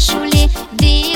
树林里